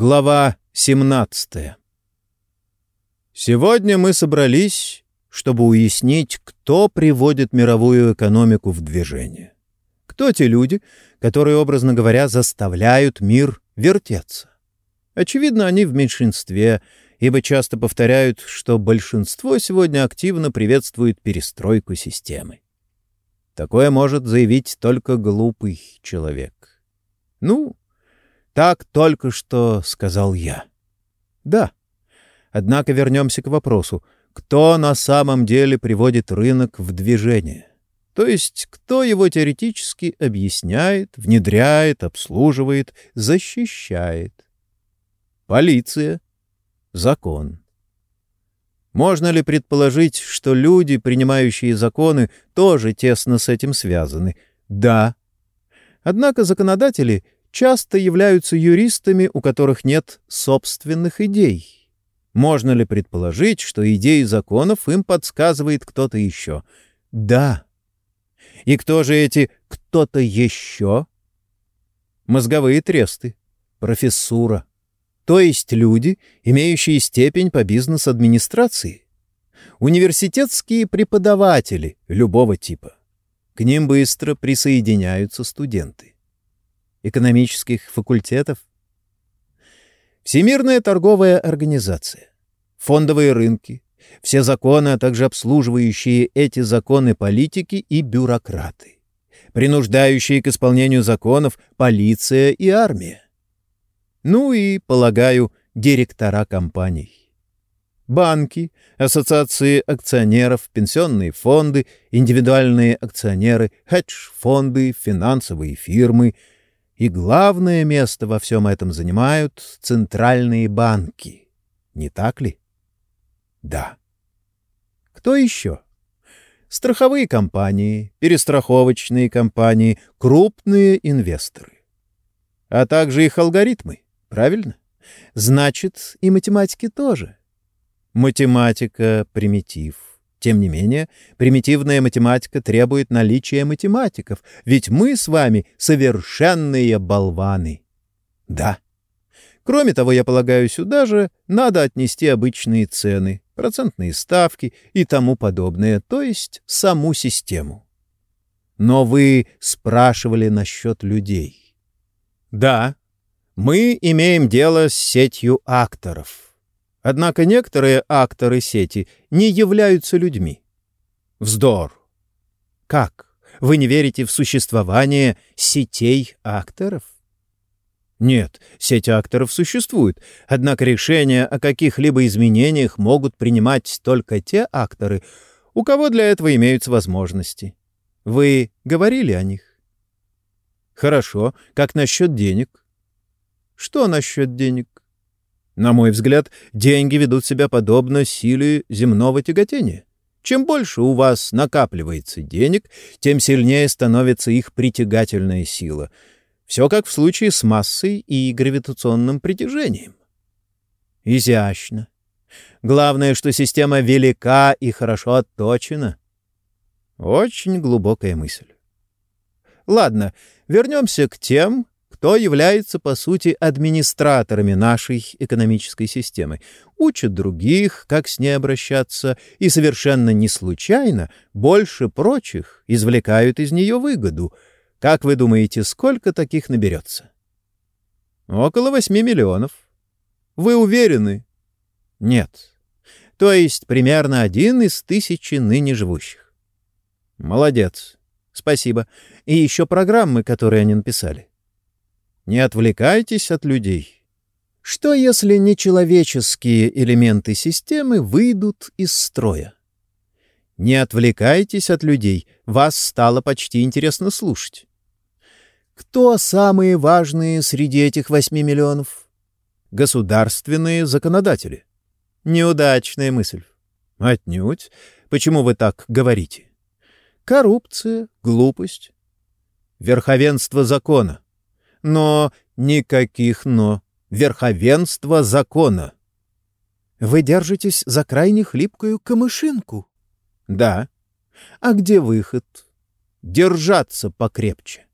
Глава 17 Сегодня мы собрались, чтобы уяснить, кто приводит мировую экономику в движение. Кто те люди, которые, образно говоря, заставляют мир вертеться? Очевидно, они в меньшинстве, ибо часто повторяют, что большинство сегодня активно приветствует перестройку системы. Такое может заявить только глупый человек. Ну, так только что сказал я. Да. Однако вернемся к вопросу. Кто на самом деле приводит рынок в движение? То есть, кто его теоретически объясняет, внедряет, обслуживает, защищает? Полиция. Закон. Можно ли предположить, что люди, принимающие законы, тоже тесно с этим связаны? Да. Однако законодатели — часто являются юристами, у которых нет собственных идей. Можно ли предположить, что идеи законов им подсказывает кто-то еще? Да. И кто же эти «кто-то еще»? Мозговые тресты, профессура, то есть люди, имеющие степень по бизнес-администрации, университетские преподаватели любого типа. К ним быстро присоединяются студенты экономических факультетов. Всемирная торговая организация, фондовые рынки, все законы, а также обслуживающие эти законы политики и бюрократы, принуждающие к исполнению законов полиция и армия. Ну и, полагаю, директора компаний. Банки, ассоциации акционеров, пенсионные фонды, индивидуальные акционеры, хедж-фонды, финансовые фирмы — и главное место во всем этом занимают центральные банки. Не так ли? Да. Кто еще? Страховые компании, перестраховочные компании, крупные инвесторы. А также их алгоритмы, правильно? Значит, и математики тоже. Математика — примитив. Тем не менее, примитивная математика требует наличия математиков, ведь мы с вами совершенные болваны. Да. Кроме того, я полагаю, сюда же надо отнести обычные цены, процентные ставки и тому подобное, то есть саму систему. Но вы спрашивали насчет людей. Да, мы имеем дело с сетью акторов. Однако некоторые акторы сети не являются людьми. Вздор. Как? Вы не верите в существование сетей акторов? Нет, сеть акторов существует, однако решения о каких-либо изменениях могут принимать только те акторы, у кого для этого имеются возможности. Вы говорили о них? Хорошо. Как насчет денег? Что насчет денег? На мой взгляд, деньги ведут себя подобно силе земного тяготения. Чем больше у вас накапливается денег, тем сильнее становится их притягательная сила. Все как в случае с массой и гравитационным притяжением. Изящно. Главное, что система велика и хорошо отточена. Очень глубокая мысль. Ладно, вернемся к тем, кто является, по сути, администраторами нашей экономической системы, учат других, как с ней обращаться, и совершенно не случайно, больше прочих, извлекают из нее выгоду. Как вы думаете, сколько таких наберется? Около восьми миллионов. Вы уверены? Нет. То есть примерно один из тысячи ныне живущих. Молодец. Спасибо. И еще программы, которые они написали. Не отвлекайтесь от людей. Что, если нечеловеческие элементы системы выйдут из строя? Не отвлекайтесь от людей, вас стало почти интересно слушать. Кто самые важные среди этих восьми миллионов? Государственные законодатели. Неудачная мысль. Отнюдь. Почему вы так говорите? Коррупция, глупость. Верховенство закона. Но никаких «но». Верховенство закона. Вы держитесь за крайне хлипкую камышинку. Да. А где выход? Держаться покрепче.